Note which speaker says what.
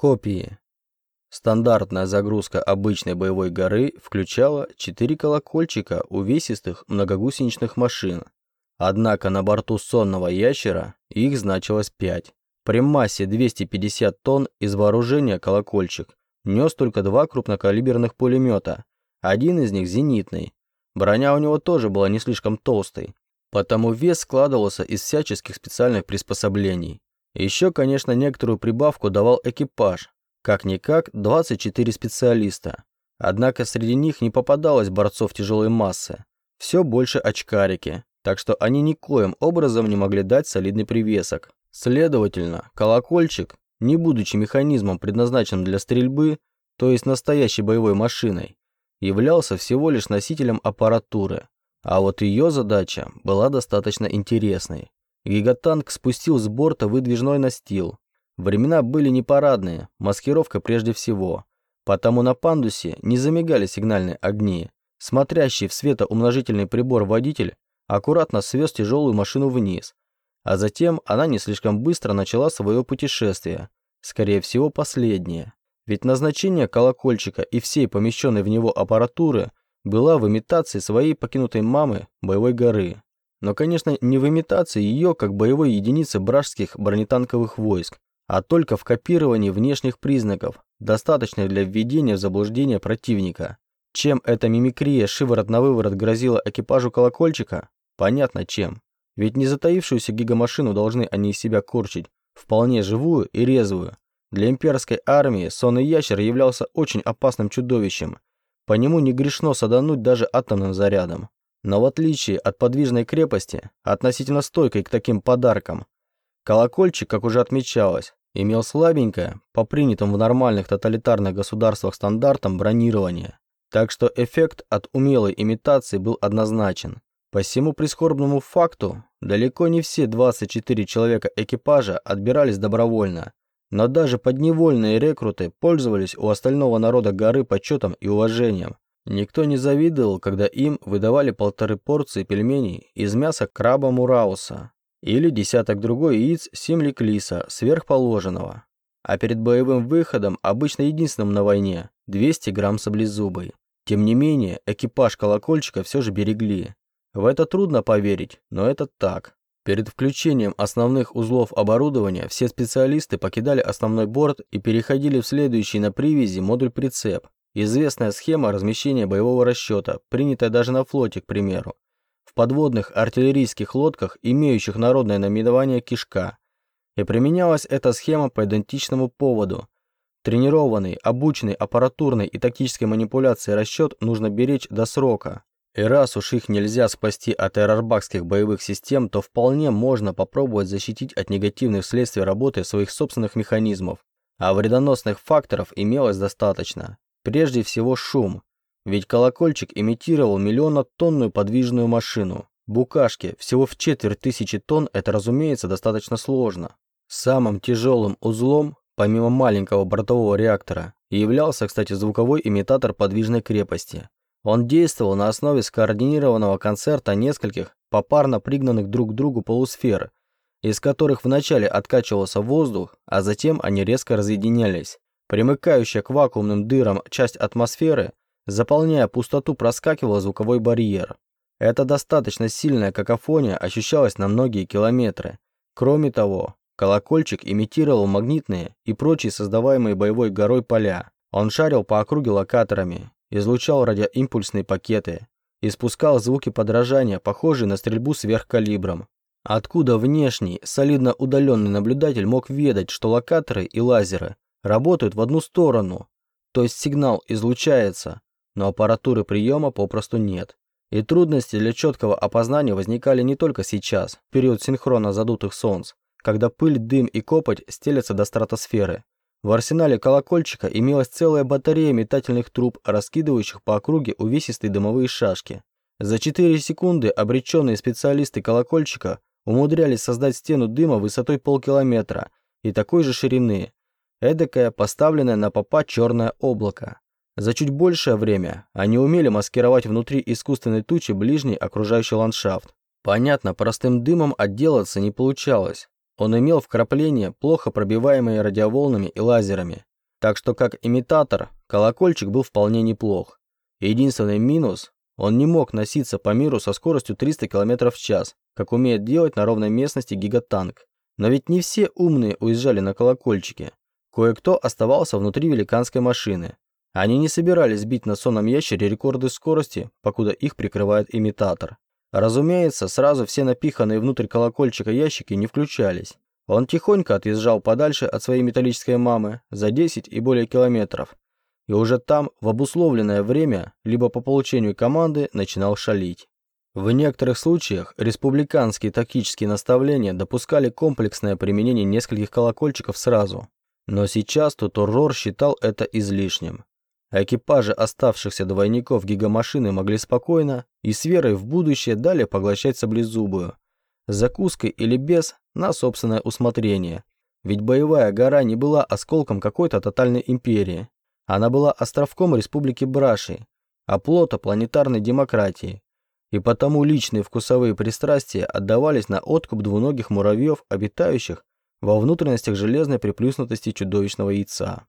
Speaker 1: Копии. Стандартная загрузка обычной боевой горы включала 4 колокольчика увесистых многогусеничных машин. Однако на борту сонного ящера их значилось 5. При массе 250 тонн из вооружения колокольчик нес только два крупнокалиберных пулемета, один из них зенитный. Броня у него тоже была не слишком толстой, потому вес складывался из всяческих специальных приспособлений. Еще, конечно, некоторую прибавку давал экипаж, как-никак 24 специалиста. Однако среди них не попадалось борцов тяжелой массы. Все больше очкарики, так что они никоим образом не могли дать солидный привесок. Следовательно, колокольчик, не будучи механизмом, предназначенным для стрельбы, то есть настоящей боевой машиной, являлся всего лишь носителем аппаратуры. А вот ее задача была достаточно интересной. Гигатанк спустил с борта выдвижной настил, Времена были не парадные, маскировка прежде всего. Потому на пандусе не замигали сигнальные огни. Смотрящий в светоумножительный прибор водитель аккуратно свез тяжелую машину вниз. А затем она не слишком быстро начала свое путешествие. Скорее всего, последнее. Ведь назначение колокольчика и всей помещенной в него аппаратуры была в имитации своей покинутой мамы боевой горы. Но, конечно, не в имитации ее как боевой единицы бражских бронетанковых войск, а только в копировании внешних признаков, достаточных для введения в заблуждение противника. Чем эта мимикрия шиворот на выворот грозила экипажу колокольчика? Понятно чем. Ведь не затаившуюся гигамашину должны они из себя корчить, вполне живую и резвую. Для имперской армии сонный ящер являлся очень опасным чудовищем. По нему не грешно садануть даже атомным зарядом. Но в отличие от подвижной крепости, относительно стойкой к таким подаркам, колокольчик, как уже отмечалось, имел слабенькое, по принятым в нормальных тоталитарных государствах стандартам, бронирование. Так что эффект от умелой имитации был однозначен. По всему прискорбному факту, далеко не все 24 человека экипажа отбирались добровольно, но даже подневольные рекруты пользовались у остального народа горы почетом и уважением. Никто не завидовал, когда им выдавали полторы порции пельменей из мяса краба Мурауса, или десяток другой яиц симликлиса сверхположенного. А перед боевым выходом, обычно единственным на войне, 200 грамм саблезубой. Тем не менее, экипаж колокольчика все же берегли. В это трудно поверить, но это так. Перед включением основных узлов оборудования все специалисты покидали основной борт и переходили в следующий на привязи модуль-прицеп. Известная схема размещения боевого расчета, принятая даже на флоте, к примеру в подводных артиллерийских лодках, имеющих народное наименование «кишка». И применялась эта схема по идентичному поводу. Тренированный, обученный аппаратурной и тактической манипуляцией расчет нужно беречь до срока. И раз уж их нельзя спасти от эрарбакских боевых систем, то вполне можно попробовать защитить от негативных следствий работы своих собственных механизмов. А вредоносных факторов имелось достаточно. Прежде всего шум. Ведь колокольчик имитировал миллионотонную подвижную машину. Букашки всего в четверть тысячи тонн это, разумеется, достаточно сложно. Самым тяжелым узлом, помимо маленького бортового реактора, являлся, кстати, звуковой имитатор подвижной крепости. Он действовал на основе скоординированного концерта нескольких попарно пригнанных друг к другу полусфер, из которых вначале откачивался воздух, а затем они резко разъединялись. Примыкающая к вакуумным дырам часть атмосферы Заполняя пустоту, проскакивал звуковой барьер. Эта достаточно сильная какофония ощущалась на многие километры. Кроме того, колокольчик имитировал магнитные и прочие создаваемые боевой горой поля. Он шарил по округе локаторами, излучал радиоимпульсные пакеты, испускал звуки подражания, похожие на стрельбу сверхкалибром. Откуда внешний, солидно удаленный наблюдатель мог ведать, что локаторы и лазеры работают в одну сторону, то есть сигнал излучается, но аппаратуры приема попросту нет. И трудности для четкого опознания возникали не только сейчас, в период синхрона задутых солнц, когда пыль, дым и копоть стелятся до стратосферы. В арсенале колокольчика имелась целая батарея метательных труб, раскидывающих по округе увесистые дымовые шашки. За 4 секунды обреченные специалисты колокольчика умудрялись создать стену дыма высотой полкилометра и такой же ширины, эдакое поставленное на попа черное облако. За чуть большее время они умели маскировать внутри искусственной тучи ближний окружающий ландшафт. Понятно, простым дымом отделаться не получалось. Он имел вкрапления, плохо пробиваемые радиоволнами и лазерами. Так что как имитатор колокольчик был вполне неплох. Единственный минус – он не мог носиться по миру со скоростью 300 км в час, как умеет делать на ровной местности гигатанк. Но ведь не все умные уезжали на колокольчике. Кое-кто оставался внутри великанской машины. Они не собирались бить на сонном ящере рекорды скорости, покуда их прикрывает имитатор. Разумеется, сразу все напиханные внутрь колокольчика ящики не включались. Он тихонько отъезжал подальше от своей металлической мамы за 10 и более километров. И уже там, в обусловленное время, либо по получению команды, начинал шалить. В некоторых случаях республиканские тактические наставления допускали комплексное применение нескольких колокольчиков сразу. Но сейчас Тутурор считал это излишним. Экипажи оставшихся двойников гигамашины могли спокойно и с верой в будущее далее поглощать саблезубую. Закуской или без, на собственное усмотрение. Ведь боевая гора не была осколком какой-то тотальной империи. Она была островком республики Браши, оплота планетарной демократии. И потому личные вкусовые пристрастия отдавались на откуп двуногих муравьев, обитающих во внутренностях железной приплюснутости чудовищного яйца.